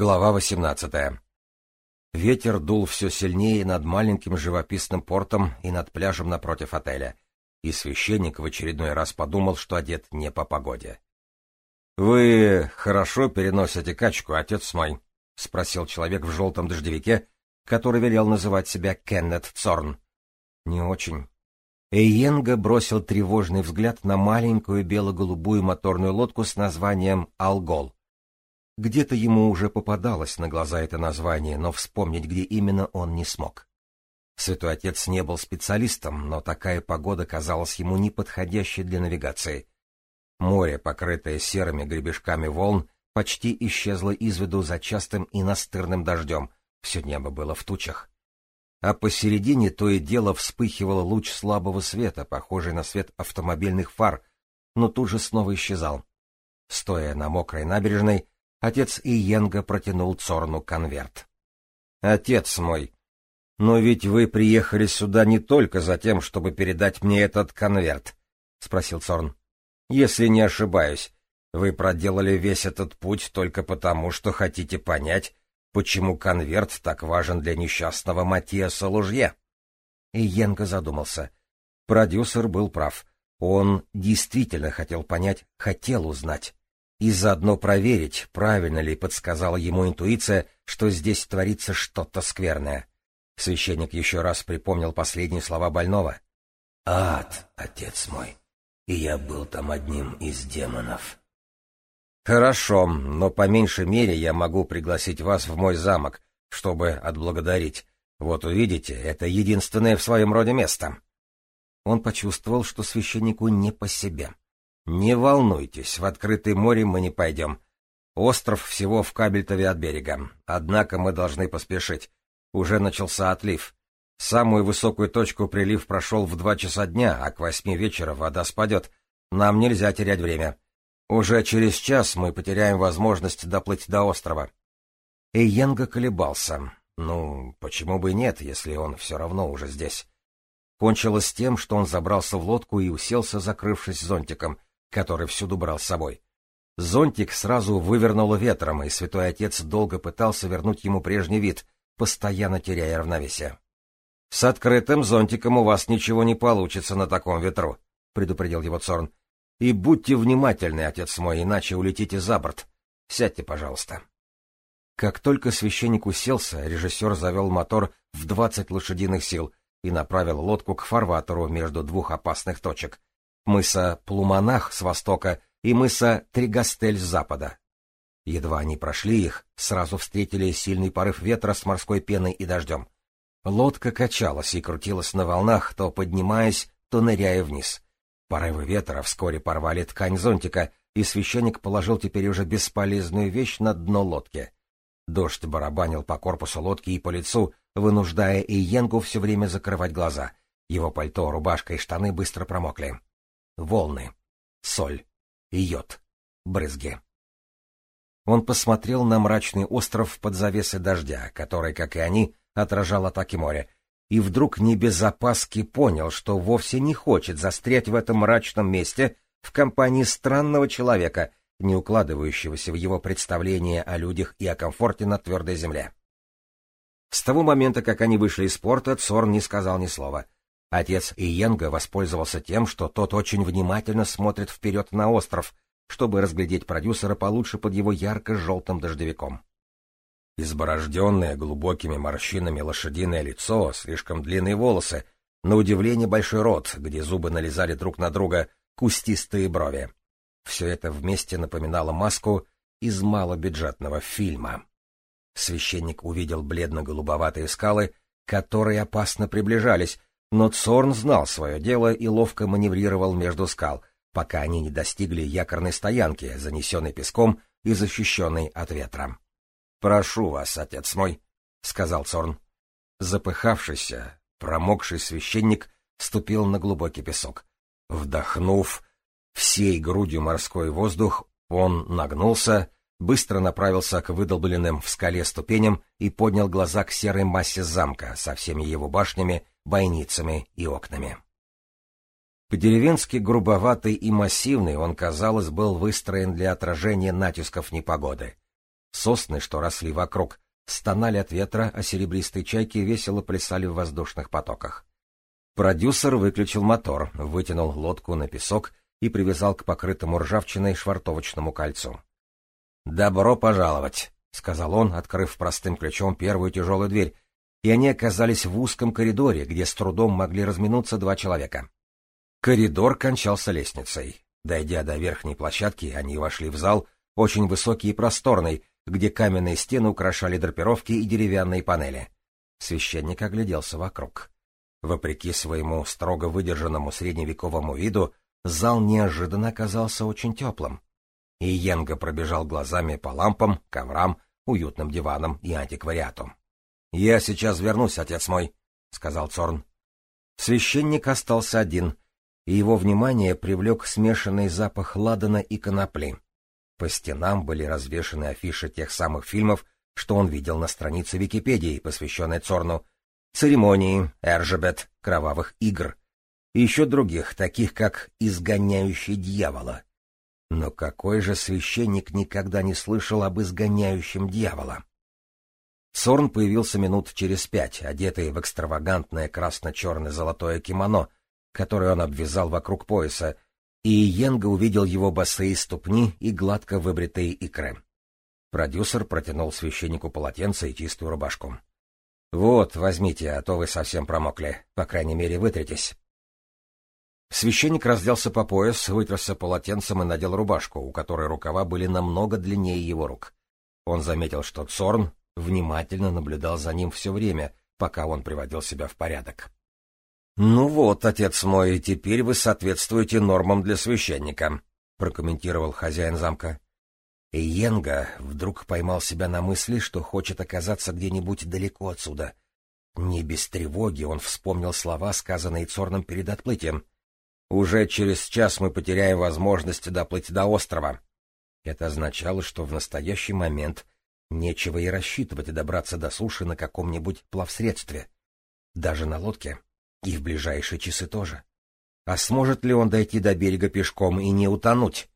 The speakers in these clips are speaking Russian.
Глава 18. Ветер дул все сильнее над маленьким живописным портом и над пляжем напротив отеля, и священник в очередной раз подумал, что одет не по погоде. — Вы хорошо переносите качку, отец мой? — спросил человек в желтом дождевике, который велел называть себя Кеннет Цорн. — Не очень. Эйенга бросил тревожный взгляд на маленькую бело-голубую моторную лодку с названием «Алгол». Где-то ему уже попадалось на глаза это название, но вспомнить, где именно, он не смог. Святой Отец не был специалистом, но такая погода казалась ему неподходящей для навигации. Море, покрытое серыми гребешками волн, почти исчезло из виду за частым и настырным дождем, все небо было в тучах. А посередине то и дело вспыхивал луч слабого света, похожий на свет автомобильных фар, но тут же снова исчезал. Стоя на мокрой набережной, Отец Иенга протянул Цорну конверт. — Отец мой, но ведь вы приехали сюда не только за тем, чтобы передать мне этот конверт, — спросил Цорн. — Если не ошибаюсь, вы проделали весь этот путь только потому, что хотите понять, почему конверт так важен для несчастного Матиаса Лужье. Иенга задумался. Продюсер был прав. Он действительно хотел понять, хотел узнать и заодно проверить, правильно ли подсказала ему интуиция, что здесь творится что-то скверное. Священник еще раз припомнил последние слова больного. «Ад, отец мой, и я был там одним из демонов». «Хорошо, но по меньшей мере я могу пригласить вас в мой замок, чтобы отблагодарить. Вот увидите, это единственное в своем роде место». Он почувствовал, что священнику не по себе. «Не волнуйтесь, в открытое море мы не пойдем. Остров всего в кабельтове от берега. Однако мы должны поспешить. Уже начался отлив. Самую высокую точку прилив прошел в два часа дня, а к восьми вечера вода спадет. Нам нельзя терять время. Уже через час мы потеряем возможность доплыть до острова. Эйенга колебался. Ну, почему бы и нет, если он все равно уже здесь? Кончилось тем, что он забрался в лодку и уселся, закрывшись зонтиком — который всюду брал с собой. Зонтик сразу вывернуло ветром, и святой отец долго пытался вернуть ему прежний вид, постоянно теряя равновесие. — С открытым зонтиком у вас ничего не получится на таком ветру, — предупредил его Цорн. — И будьте внимательны, отец мой, иначе улетите за борт. Сядьте, пожалуйста. Как только священник уселся, режиссер завел мотор в двадцать лошадиных сил и направил лодку к фарватеру между двух опасных точек, мыса Плуманах с востока и мыса Тригастель с запада. Едва они прошли их, сразу встретили сильный порыв ветра с морской пеной и дождем. Лодка качалась и крутилась на волнах, то поднимаясь, то ныряя вниз. Порывы ветра вскоре порвали ткань зонтика, и священник положил теперь уже бесполезную вещь на дно лодки. Дождь барабанил по корпусу лодки и по лицу, вынуждая Иенгу все время закрывать глаза. Его пальто, рубашка и штаны быстро промокли волны, соль, йод, брызги. Он посмотрел на мрачный остров под завесой дождя, который, как и они, отражал атаки моря, и вдруг не без опаски понял, что вовсе не хочет застрять в этом мрачном месте в компании странного человека, не укладывающегося в его представление о людях и о комфорте на твердой земле. С того момента, как они вышли из порта, Цорн не сказал ни слова — Отец Иенга воспользовался тем, что тот очень внимательно смотрит вперед на остров, чтобы разглядеть продюсера получше под его ярко-желтым дождевиком. Изборожденное глубокими морщинами лошадиное лицо, слишком длинные волосы, на удивление большой рот, где зубы налезали друг на друга, кустистые брови. Все это вместе напоминало маску из малобюджетного фильма. Священник увидел бледно-голубоватые скалы, которые опасно приближались, но Цорн знал свое дело и ловко маневрировал между скал, пока они не достигли якорной стоянки, занесенной песком и защищенной от ветра. — Прошу вас, отец мой, — сказал Цорн. Запыхавшийся, промокший священник ступил на глубокий песок. Вдохнув всей грудью морской воздух, он нагнулся, быстро направился к выдолбленным в скале ступеням и поднял глаза к серой массе замка со всеми его башнями бойницами и окнами. По-деревенски грубоватый и массивный он, казалось, был выстроен для отражения натисков непогоды. Сосны, что росли вокруг, стонали от ветра, а серебристые чайки весело плясали в воздушных потоках. Продюсер выключил мотор, вытянул лодку на песок и привязал к покрытому ржавчиной швартовочному кольцу. «Добро пожаловать!» — сказал он, открыв простым ключом первую тяжелую дверь, и они оказались в узком коридоре, где с трудом могли разминуться два человека. Коридор кончался лестницей. Дойдя до верхней площадки, они вошли в зал, очень высокий и просторный, где каменные стены украшали драпировки и деревянные панели. Священник огляделся вокруг. Вопреки своему строго выдержанному средневековому виду, зал неожиданно оказался очень теплым. И Йенга пробежал глазами по лампам, коврам, уютным диванам и антиквариату. — Я сейчас вернусь, отец мой, — сказал Цорн. Священник остался один, и его внимание привлек смешанный запах ладана и конопли. По стенам были развешаны афиши тех самых фильмов, что он видел на странице Википедии, посвященной Цорну, церемонии, Эржебет, кровавых игр, и еще других, таких как «Изгоняющий дьявола». Но какой же священник никогда не слышал об изгоняющем дьявола? Цорн появился минут через пять, одетый в экстравагантное красно-черное золотое кимоно, которое он обвязал вокруг пояса, и Йенга увидел его босые ступни и гладко выбритые икры. Продюсер протянул священнику полотенце и чистую рубашку. — Вот, возьмите, а то вы совсем промокли. По крайней мере, вытритесь. Священник разделся по пояс, вытерся полотенцем и надел рубашку, у которой рукава были намного длиннее его рук. Он заметил, что Цорн внимательно наблюдал за ним все время, пока он приводил себя в порядок. «Ну вот, отец мой, теперь вы соответствуете нормам для священника», — прокомментировал хозяин замка. И Йенга вдруг поймал себя на мысли, что хочет оказаться где-нибудь далеко отсюда. Не без тревоги он вспомнил слова, сказанные Цорном перед отплытием. «Уже через час мы потеряем возможность доплыть до острова». Это означало, что в настоящий момент нечего и рассчитывать добраться до суши на каком-нибудь плавсредстве. Даже на лодке. И в ближайшие часы тоже. А сможет ли он дойти до берега пешком и не утонуть?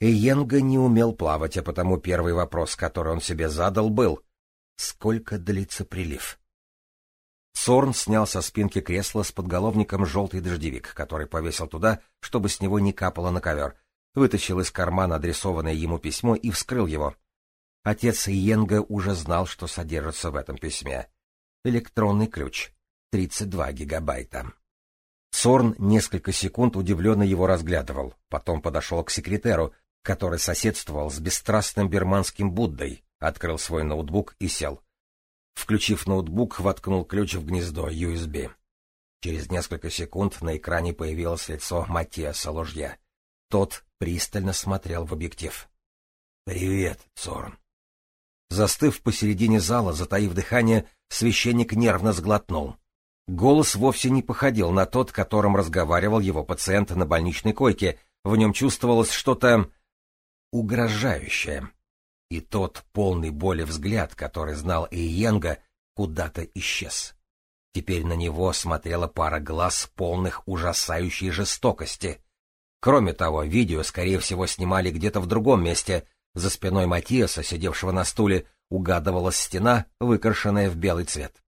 Иенга не умел плавать, а потому первый вопрос, который он себе задал, был «Сколько длится прилив?» Сорн снял со спинки кресла с подголовником желтый дождевик, который повесил туда, чтобы с него не капало на ковер, вытащил из кармана адресованное ему письмо и вскрыл его. Отец Иенга уже знал, что содержится в этом письме. Электронный ключ. 32 гигабайта. Сорн несколько секунд удивленно его разглядывал, потом подошел к секретеру, который соседствовал с бесстрастным берманским Буддой, открыл свой ноутбук и сел. Включив ноутбук, воткнул ключ в гнездо USB. Через несколько секунд на экране появилось лицо Матиаса Ложья. Тот пристально смотрел в объектив. — Привет, Сорн. Застыв посередине зала, затаив дыхание, священник нервно сглотнул. Голос вовсе не походил на тот, которым разговаривал его пациент на больничной койке, в нем чувствовалось что-то угрожающее. И тот полный боли взгляд, который знал Иенга, куда-то исчез. Теперь на него смотрела пара глаз, полных ужасающей жестокости. Кроме того, видео, скорее всего, снимали где-то в другом месте. За спиной Матиаса, сидевшего на стуле, угадывалась стена, выкрашенная в белый цвет.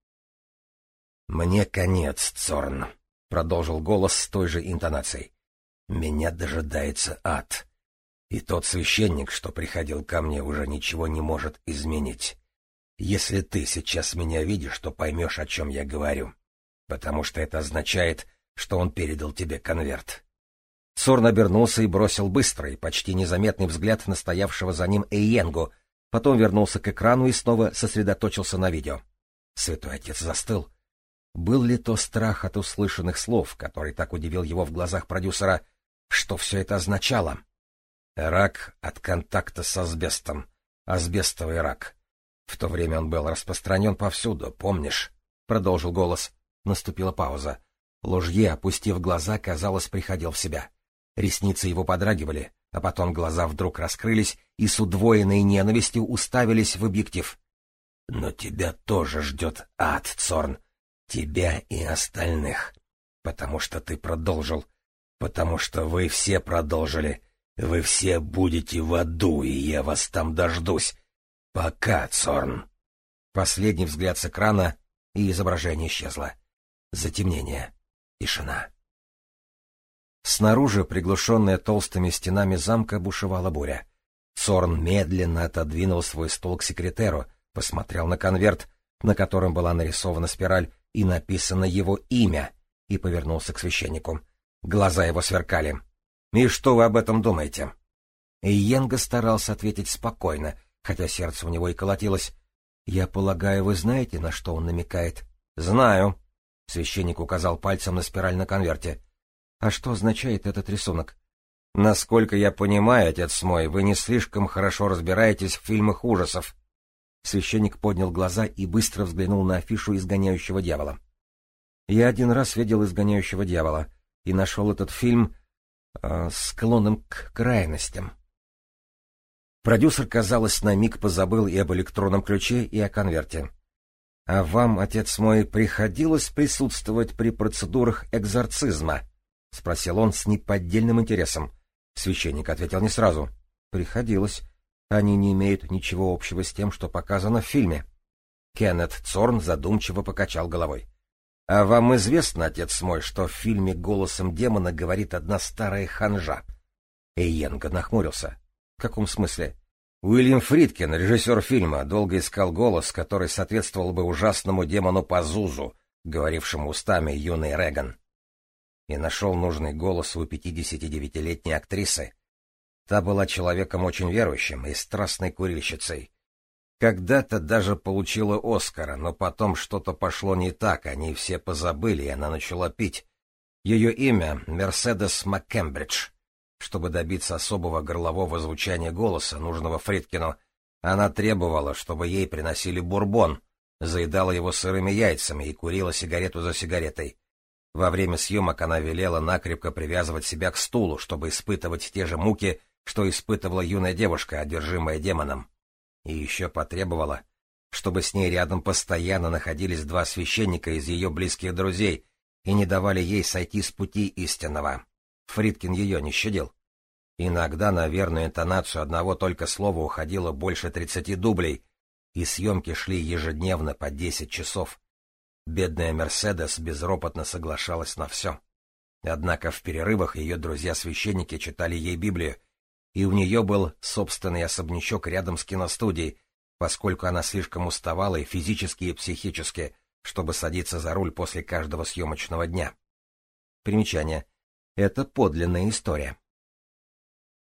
«Мне конец, Цорн», — продолжил голос с той же интонацией. «Меня дожидается ад. И тот священник, что приходил ко мне, уже ничего не может изменить. Если ты сейчас меня видишь, то поймешь, о чем я говорю, потому что это означает, что он передал тебе конверт». Цорн обернулся и бросил быстрый, почти незаметный взгляд на стоявшего за ним Эйенгу, потом вернулся к экрану и снова сосредоточился на видео. Святой Отец застыл, был ли то страх от услышанных слов, который так удивил его в глазах продюсера, что все это означало? Рак от контакта с асбестом. Асбестовый рак. В то время он был распространен повсюду, помнишь? Продолжил голос. Наступила пауза. Ложье, опустив глаза, казалось, приходил в себя. Ресницы его подрагивали, а потом глаза вдруг раскрылись и с удвоенной ненавистью уставились в объектив. — Но тебя тоже ждет ад, Цорн, Тебя и остальных. Потому что ты продолжил. Потому что вы все продолжили. Вы все будете в аду, и я вас там дождусь. Пока, Цорн. Последний взгляд с экрана, и изображение исчезло. Затемнение. Тишина. Снаружи, приглушенная толстыми стенами замка, бушевала буря. Цорн медленно отодвинул свой стол к секретеру, посмотрел на конверт, на котором была нарисована спираль и написано его имя, и повернулся к священнику. Глаза его сверкали. «И что вы об этом думаете?» Йенга старался ответить спокойно, хотя сердце у него и колотилось. «Я полагаю, вы знаете, на что он намекает?» «Знаю», — священник указал пальцем на спираль на конверте. «А что означает этот рисунок?» «Насколько я понимаю, отец мой, вы не слишком хорошо разбираетесь в фильмах ужасов». Священник поднял глаза и быстро взглянул на афишу изгоняющего дьявола. «Я один раз видел изгоняющего дьявола и нашел этот фильм э, склонным к крайностям». Продюсер, казалось, на миг позабыл и об электронном ключе, и о конверте. — А вам, отец мой, приходилось присутствовать при процедурах экзорцизма? — спросил он с неподдельным интересом. Священник ответил не сразу. — Приходилось. Они не имеют ничего общего с тем, что показано в фильме. Кеннет Цорн задумчиво покачал головой. — А вам известно, отец мой, что в фильме голосом демона говорит одна старая ханжа? Эйенга нахмурился. В каком смысле? Уильям Фридкин, режиссер фильма, долго искал голос, который соответствовал бы ужасному демону Пазузу, говорившему устами юной Реган. И нашел нужный голос у 59-летней актрисы. Та была человеком очень верующим и страстной курильщицей. Когда-то даже получила Оскара, но потом что-то пошло не так, они все позабыли, и она начала пить. Ее имя — Мерседес МакКембридж. Чтобы добиться особого горлового звучания голоса, нужного Фридкину, она требовала, чтобы ей приносили бурбон, заедала его сырыми яйцами и курила сигарету за сигаретой. Во время съемок она велела накрепко привязывать себя к стулу, чтобы испытывать те же муки, что испытывала юная девушка, одержимая демоном. И еще потребовала, чтобы с ней рядом постоянно находились два священника из ее близких друзей и не давали ей сойти с пути истинного. Фридкин ее не щадил. Иногда на верную интонацию одного только слова уходило больше тридцати дублей, и съемки шли ежедневно по десять часов. Бедная Мерседес безропотно соглашалась на все. Однако в перерывах ее друзья-священники читали ей Библию, и у нее был собственный особнячок рядом с киностудией, поскольку она слишком уставала и физически, и психически, чтобы садиться за руль после каждого съемочного дня. Примечание. Это подлинная история.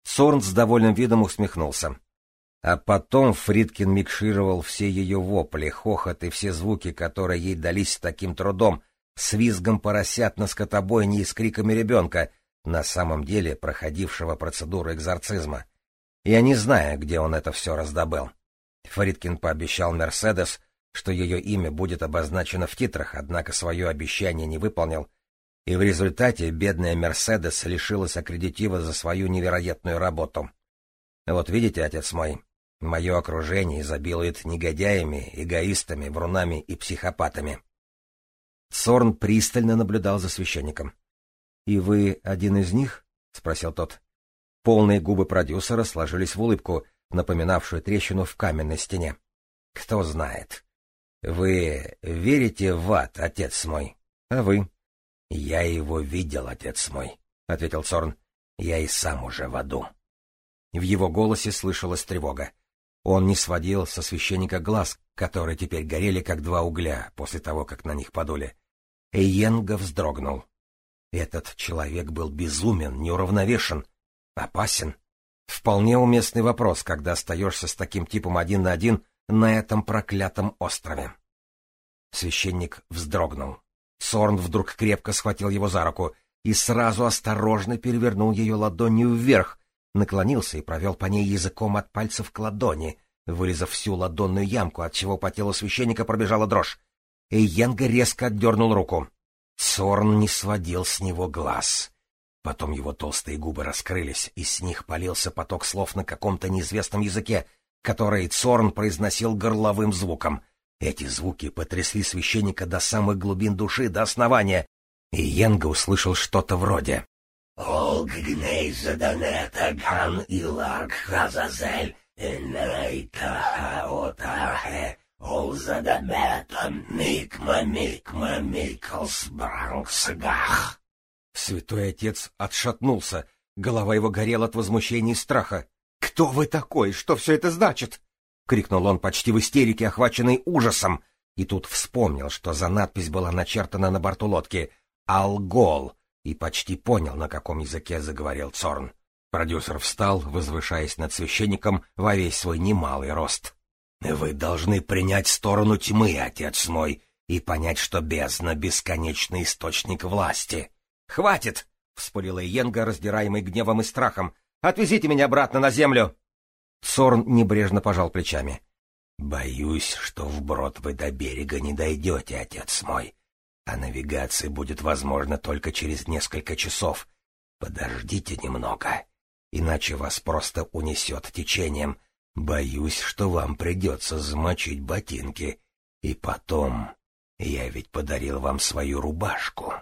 Сорн с довольным видом усмехнулся. А потом Фридкин микшировал все ее вопли, хохот и все звуки, которые ей дались с таким трудом, с визгом поросят на скотобойне и с криками ребенка, на самом деле проходившего процедуру экзорцизма. Я не знаю, где он это все раздобыл. Фридкин пообещал Мерседес, что ее имя будет обозначено в титрах, однако свое обещание не выполнил, и в результате бедная Мерседес лишилась аккредитива за свою невероятную работу. Вот видите, отец мой, мое окружение изобилует негодяями, эгоистами, врунами и психопатами. Сорн пристально наблюдал за священником. — И вы один из них? — спросил тот. Полные губы продюсера сложились в улыбку, напоминавшую трещину в каменной стене. — Кто знает. Вы верите в ад, отец мой? А вы? — Я его видел, отец мой, — ответил Цорн. — Я и сам уже в аду. В его голосе слышалась тревога. Он не сводил со священника глаз, которые теперь горели, как два угля, после того, как на них подули. Эйенга вздрогнул. Этот человек был безумен, неуравновешен, опасен. Вполне уместный вопрос, когда остаешься с таким типом один на один на этом проклятом острове. Священник вздрогнул. Сорн вдруг крепко схватил его за руку и сразу осторожно перевернул ее ладонью вверх, наклонился и провел по ней языком от пальцев к ладони, вылезав всю ладонную ямку, от чего по телу священника пробежала дрожь. И Янга резко отдернул руку. Сорн не сводил с него глаз. Потом его толстые губы раскрылись, и с них полился поток слов на каком-то неизвестном языке, который Цорн произносил горловым звуком — эти звуки потрясли священника до самых глубин души, до основания, и Йенга услышал что-то вроде «Олг гней заданета ган иларк хазазель Энрейтаха отахе олзадабетам микма микма микалсбрангсгах. Святой отец отшатнулся, голова его горела от возмущения и страха. «Кто вы такой? Что все это значит?» — крикнул он почти в истерике, охваченный ужасом, и тут вспомнил, что за надпись была начертана на борту лодки «Алгол», и почти понял, на каком языке заговорил Цорн. Продюсер встал, возвышаясь над священником во весь свой немалый рост. «Вы должны принять сторону тьмы, отец мой, и понять, что бездна — бесконечный источник власти». «Хватит!» — вспылила Йенга, раздираемый гневом и страхом. «Отвезите меня обратно на землю!» Цорн небрежно пожал плечами. «Боюсь, что вброд вы до берега не дойдете, отец мой, а навигация будет возможна только через несколько часов. Подождите немного, иначе вас просто унесет течением. Боюсь, что вам придется замочить ботинки. И потом, я ведь подарил вам свою рубашку».